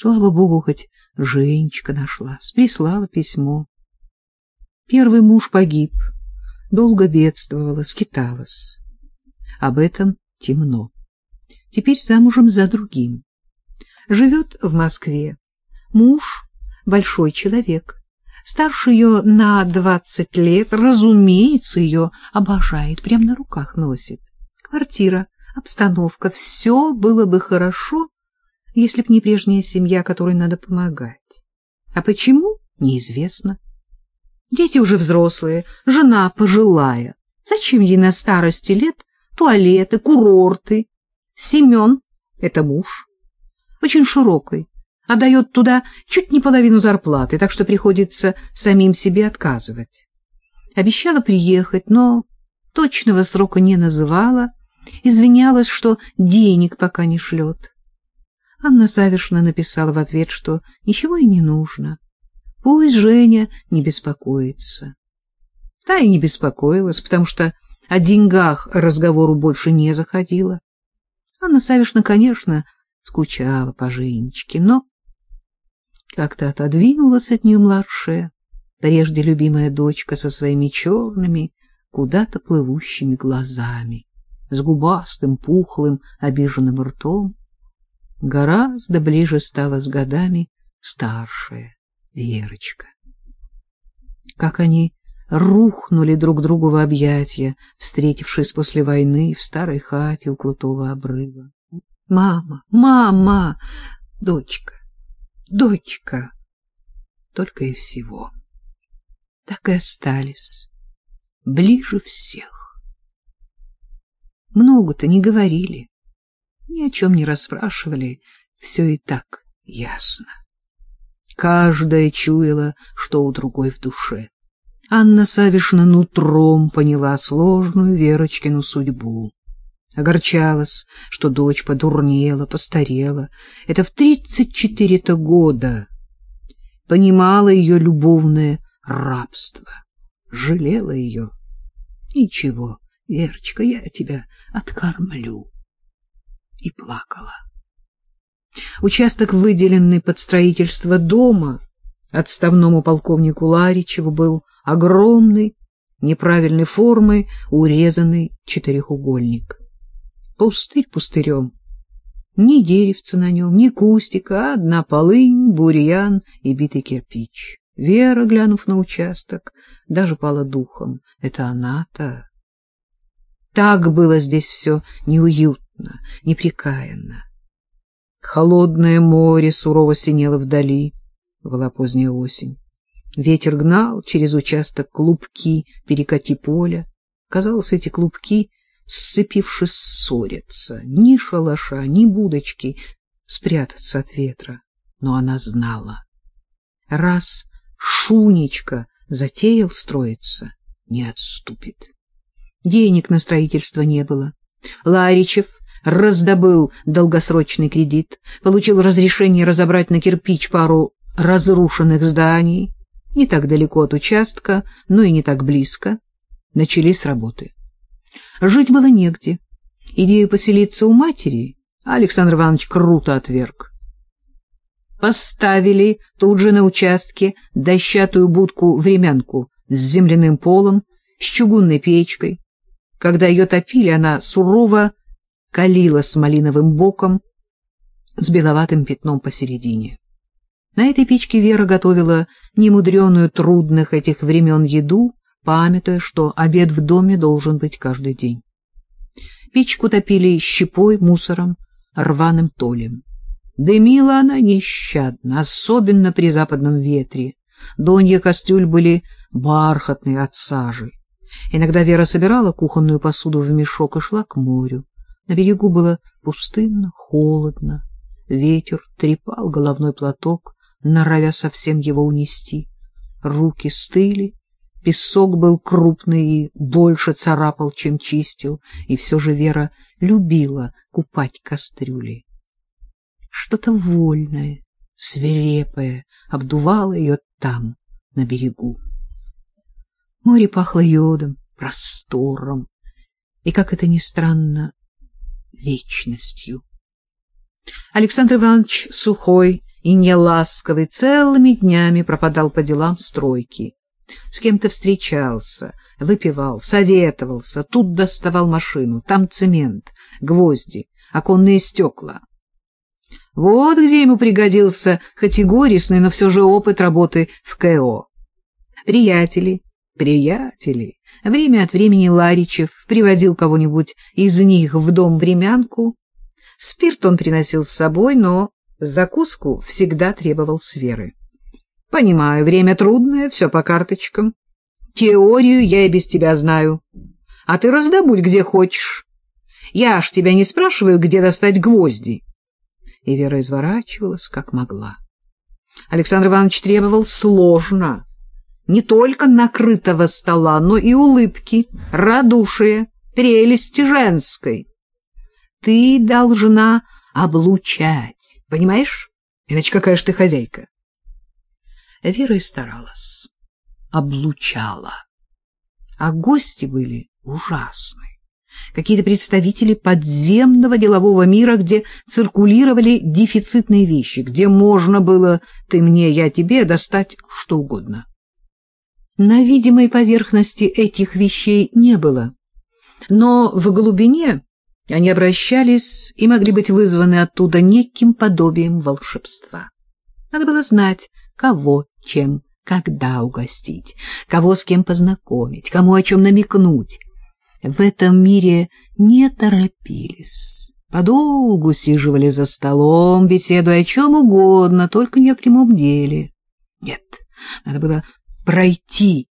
Слава богу, хоть Женечка нашлась, прислала письмо. Первый муж погиб, долго бедствовала, скиталась. Об этом темно. Теперь замужем за другим. Живет в Москве. Муж — большой человек. Старше ее на двадцать лет, разумеется, ее обожает, прямо на руках носит. Квартира, обстановка — все было бы хорошо, если б не прежняя семья, которой надо помогать. А почему — неизвестно. Дети уже взрослые, жена пожилая. Зачем ей на старости лет туалеты, курорты? Семен — это муж, очень широкий, а дает туда чуть не половину зарплаты, так что приходится самим себе отказывать. Обещала приехать, но точного срока не называла, извинялась, что денег пока не шлет. Анна Савишна написала в ответ, что ничего и не нужно. Пусть Женя не беспокоится. Та и не беспокоилась, потому что о деньгах разговору больше не заходило. Анна Савишна, конечно, скучала по Женечке, но как-то отодвинулась от нее младшая, прежде любимая дочка со своими черными, куда-то плывущими глазами, с губастым, пухлым, обиженным ртом. Гораздо ближе стала с годами старшая Верочка. Как они рухнули друг другу в объятия, встретившись после войны в старой хате у крутого обрыва. «Мама! Мама! Дочка! Дочка!» Только и всего. Так и остались ближе всех. Много-то не говорили, ни о чем не расспрашивали, все и так ясно. Каждая чуяла, что у другой в душе. Анна Савишна нутром поняла сложную Верочкину судьбу. Огорчалась, что дочь подурнела, постарела. Это в тридцать четыре-то года. Понимала ее любовное рабство. Жалела ее. Ничего, Верочка, я тебя откормлю. И плакала. Участок, выделенный под строительство дома, отставному полковнику Ларичеву был огромный, неправильной формы, урезанный четырехугольник. Пустырь пустырем. Ни деревца на нем, ни кустика, одна полынь, бурьян и битый кирпич. Вера, глянув на участок, даже пала духом. Это она-то. Так было здесь все неуютно, неприкаянно. Холодное море сурово синело вдали. Была поздняя осень. Ветер гнал через участок клубки перекати поля. Казалось, эти клубки, сцепившись, ссорятся. Ни шалаша, ни будочки спрятаться от ветра. Но она знала. Раз Шунечка затеял строиться, не отступит. Денег на строительство не было. Ларичев раздобыл долгосрочный кредит, получил разрешение разобрать на кирпич пару разрушенных зданий, не так далеко от участка, но и не так близко. Начались работы. Жить было негде. Идею поселиться у матери Александр Иванович круто отверг. Поставили тут же на участке дощатую будку-времянку с земляным полом, с чугунной печкой. Когда ее топили, она сурово калила с малиновым боком, с беловатым пятном посередине. На этой печке Вера готовила немудреную трудных этих времен еду, памятуя, что обед в доме должен быть каждый день. Печку топили щепой, мусором, рваным толем. Дымила она нещадно, особенно при западном ветре. Донья кастрюль были бархатные от сажи. Иногда Вера собирала кухонную посуду в мешок и шла к морю. На берегу было пустынно, холодно. Ветер трепал головной платок, норовя совсем его унести. Руки стыли, песок был крупный и больше царапал, чем чистил, и все же Вера любила купать кастрюли. Что-то вольное, свирепое обдувало ее там, на берегу. Море пахло йодом, простором и, как это ни странно, вечностью. Александр Иванович Сухой и неласковый целыми днями пропадал по делам стройки. С кем-то встречался, выпивал, советовался, тут доставал машину, там цемент, гвозди, оконные стекла. Вот где ему пригодился хоть и горестный, но все же опыт работы в КО. Приятели, приятели. Время от времени Ларичев приводил кого-нибудь из них в дом времянку. Спирт он приносил с собой, но закуску всегда требовал с Веры. Понимаю, время трудное, все по карточкам. Теорию я и без тебя знаю. А ты раздобудь где хочешь. Я ж тебя не спрашиваю, где достать гвозди. И Вера изворачивалась, как могла. Александр Иванович требовал сложно. Не только накрытого стола, но и улыбки, радушия, прелести женской. Ты должна облучать, понимаешь? Иначе какая ж ты хозяйка? Вера и старалась, облучала. А гости были ужасные. Какие-то представители подземного делового мира, где циркулировали дефицитные вещи, где можно было «ты мне, я тебе» достать что угодно. На видимой поверхности этих вещей не было, но в глубине они обращались и могли быть вызваны оттуда неким подобием волшебства. Надо было знать, кого, чем, когда угостить, кого с кем познакомить, кому о чем намекнуть. В этом мире не торопились. Подолгу сиживали за столом, беседуя о чем угодно, только не о прямом деле. Нет, надо было пройти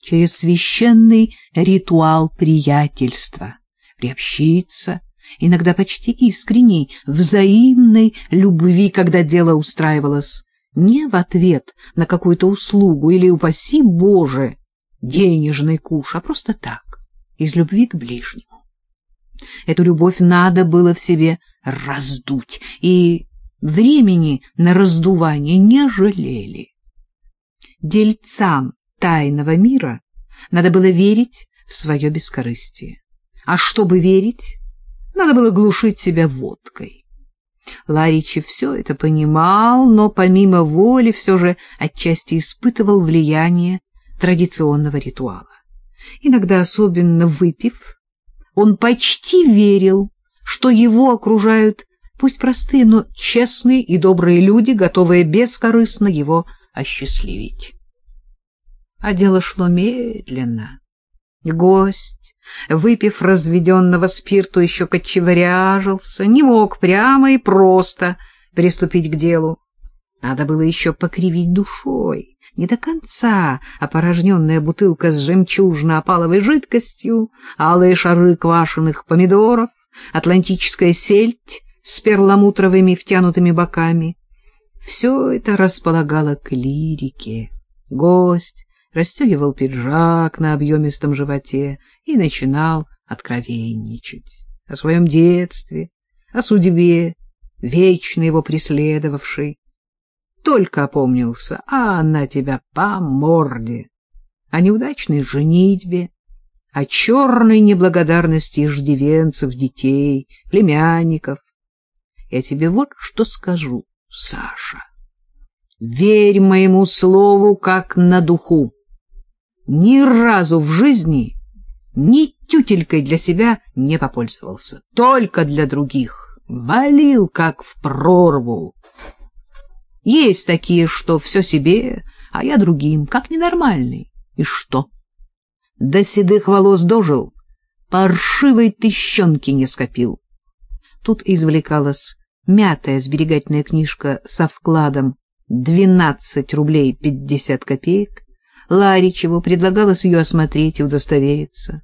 через священный ритуал приятельства, приобщиться, иногда почти искренней, взаимной любви, когда дело устраивалось не в ответ на какую-то услугу или, упаси Боже, денежный куш, а просто так, из любви к ближнему. Эту любовь надо было в себе раздуть, и времени на раздувание не жалели. Дельцам тайного мира надо было верить в свое бескорыстие. А чтобы верить, надо было глушить себя водкой. Ларичев все это понимал, но помимо воли все же отчасти испытывал влияние традиционного ритуала. Иногда, особенно выпив, он почти верил, что его окружают пусть простые, но честные и добрые люди, готовые бескорыстно его осчастливить. А дело шло медленно. Гость, выпив разведенного спирту, еще кочевряжился, не мог прямо и просто приступить к делу. Надо было еще покривить душой. Не до конца опорожненная бутылка с жемчужно-опаловой жидкостью, алые шары квашеных помидоров, атлантическая сельдь с перламутровыми втянутыми боками. Все это располагало к лирике. Гость расстегивал пиджак на объемистом животе и начинал откровенничать о своем детстве, о судьбе, вечно его преследовавшей. Только опомнился, а она тебя по морде, о неудачной женитьбе, о черной неблагодарности иждивенцев, детей, племянников. Я тебе вот что скажу, Саша. Верь моему слову, как на духу ни разу в жизни ни тютелькой для себя не попользовался, только для других. Валил, как в прорву. Есть такие, что все себе, а я другим, как ненормальный. И что? До седых волос дожил, паршивой тыщенки не скопил. Тут извлекалась мятая сберегательная книжка со вкладом двенадцать рублей пятьдесят копеек, Ларичеву предлагалось ее осмотреть и удостовериться.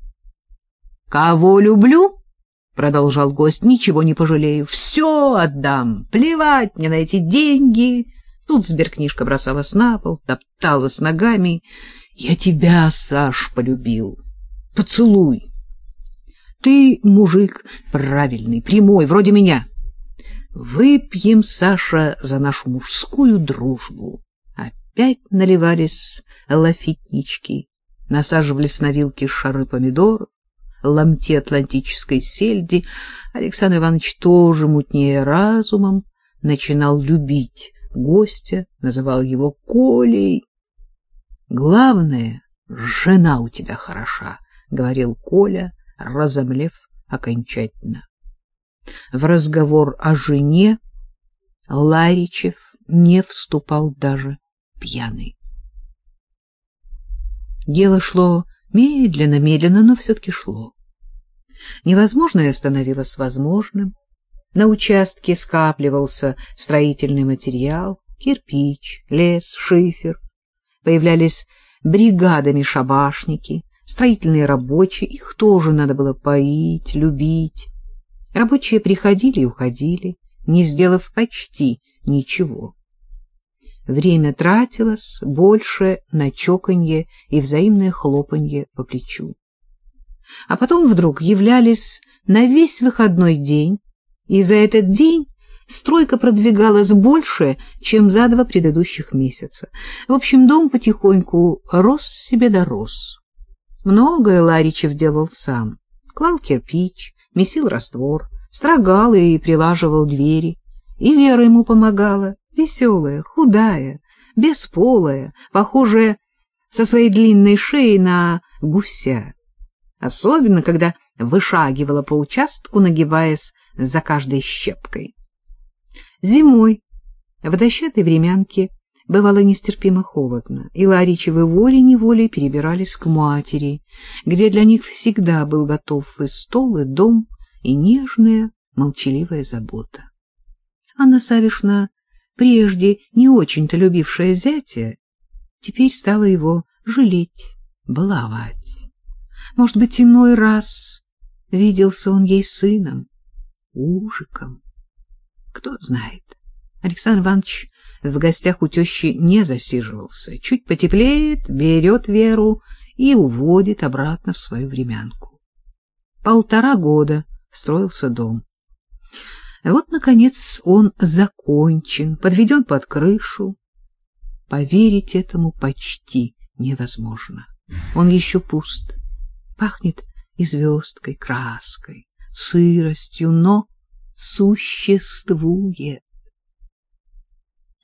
— Кого люблю? — продолжал гость. — Ничего не пожалею. Все отдам. Плевать мне на эти деньги. Тут сберкнижка бросалась на пол, топталась ногами. — Я тебя, Саш, полюбил. Поцелуй. Ты мужик правильный, прямой, вроде меня. Выпьем, Саша, за нашу мужскую дружбу опять наливались лафитнички, насаживались на вилки шары помидоров, ломти атлантической сельди. Александр Иванович тоже мутнее разумом начинал любить гостя, называл его Колей. «Главное, жена у тебя хороша», — говорил Коля, разомлев окончательно. В разговор о жене Ларичев не вступал даже пьяный. Дело шло медленно-медленно, но все-таки шло. Невозможное становилось возможным. На участке скапливался строительный материал, кирпич, лес, шифер. Появлялись бригадами шабашники, строительные рабочие, их тоже надо было поить, любить. Рабочие приходили и уходили, не сделав почти ничего. Время тратилось больше на чоканье и взаимное хлопанье по плечу. А потом вдруг являлись на весь выходной день, и за этот день стройка продвигалась больше, чем за два предыдущих месяца. В общем, дом потихоньку рос себе да рос. Многое Ларичев делал сам. Клал кирпич, месил раствор, строгал и прилаживал двери. И Вера ему помогала, веселая, худая, бесполая, похожая со своей длинной шеей на гуся. Особенно, когда вышагивала по участку, нагибаясь за каждой щепкой. Зимой в дощатой времянке бывало нестерпимо холодно, и Ларичевы волей-неволей перебирались к матери, где для них всегда был готов и стол, и дом, и нежная, молчаливая забота. Анна Савишна, прежде не очень-то любившая зятя, теперь стала его жалеть, баловать. Может быть, иной раз виделся он ей сыном, ужиком. Кто знает. Александр Иванович в гостях у тещи не засиживался. Чуть потеплеет, берет Веру и уводит обратно в свою времянку. Полтора года строился дом. Вот, наконец, он закончен, подведен под крышу. Поверить этому почти невозможно. Он еще пуст, пахнет и звездкой, краской, сыростью, но существует.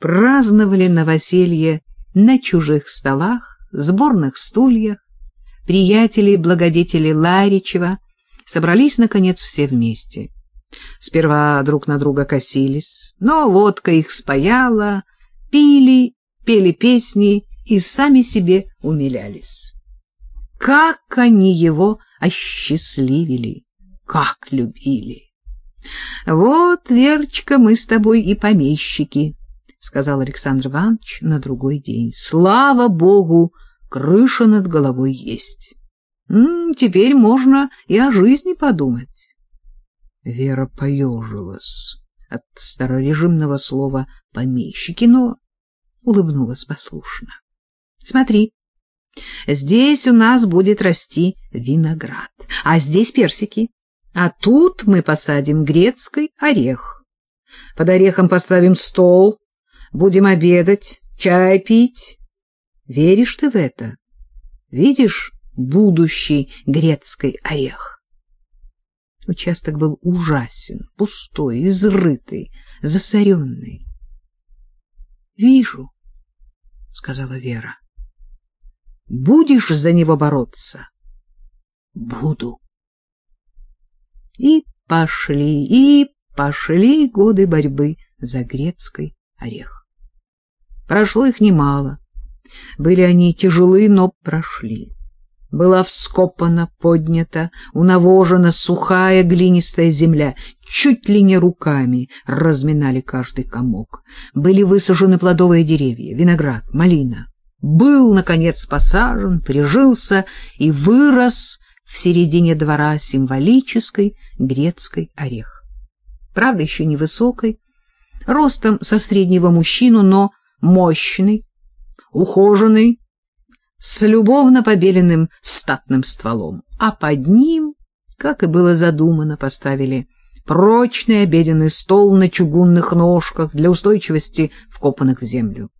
Праздновали новоселье на чужих столах, сборных стульях. Приятели и благодетели Ларичева собрались, наконец, все вместе. Сперва друг на друга косились, но водка их спаяла, пили, пели песни и сами себе умилялись. Как они его осчастливили, как любили! Вот, Верочка, мы с тобой и помещики, — сказал Александр Иванович на другой день. Слава Богу, крыша над головой есть. Теперь можно и о жизни подумать. Вера поежилась от старорежимного слова «помещики», но улыбнулась послушно. — Смотри, здесь у нас будет расти виноград, а здесь персики, а тут мы посадим грецкий орех. Под орехом поставим стол, будем обедать, чай пить. Веришь ты в это? Видишь будущий грецкий орех? Участок был ужасен, пустой, изрытый, засоренный. — Вижу, — сказала Вера. — Будешь за него бороться? — Буду. И пошли, и пошли годы борьбы за грецкий орех. Прошло их немало. Были они тяжелы, но прошли была вскопана, поднята, унавожена сухая глинистая земля, чуть ли не руками разминали каждый комок. Были высажены плодовые деревья, виноград, малина. Был, наконец, посажен, прижился и вырос в середине двора символической грецкой орех. Правда, еще невысокой, ростом со среднего мужчину, но мощный, ухоженный, с любовно побеленным статным стволом, а под ним, как и было задумано, поставили прочный обеденный стол на чугунных ножках для устойчивости вкопанных в землю.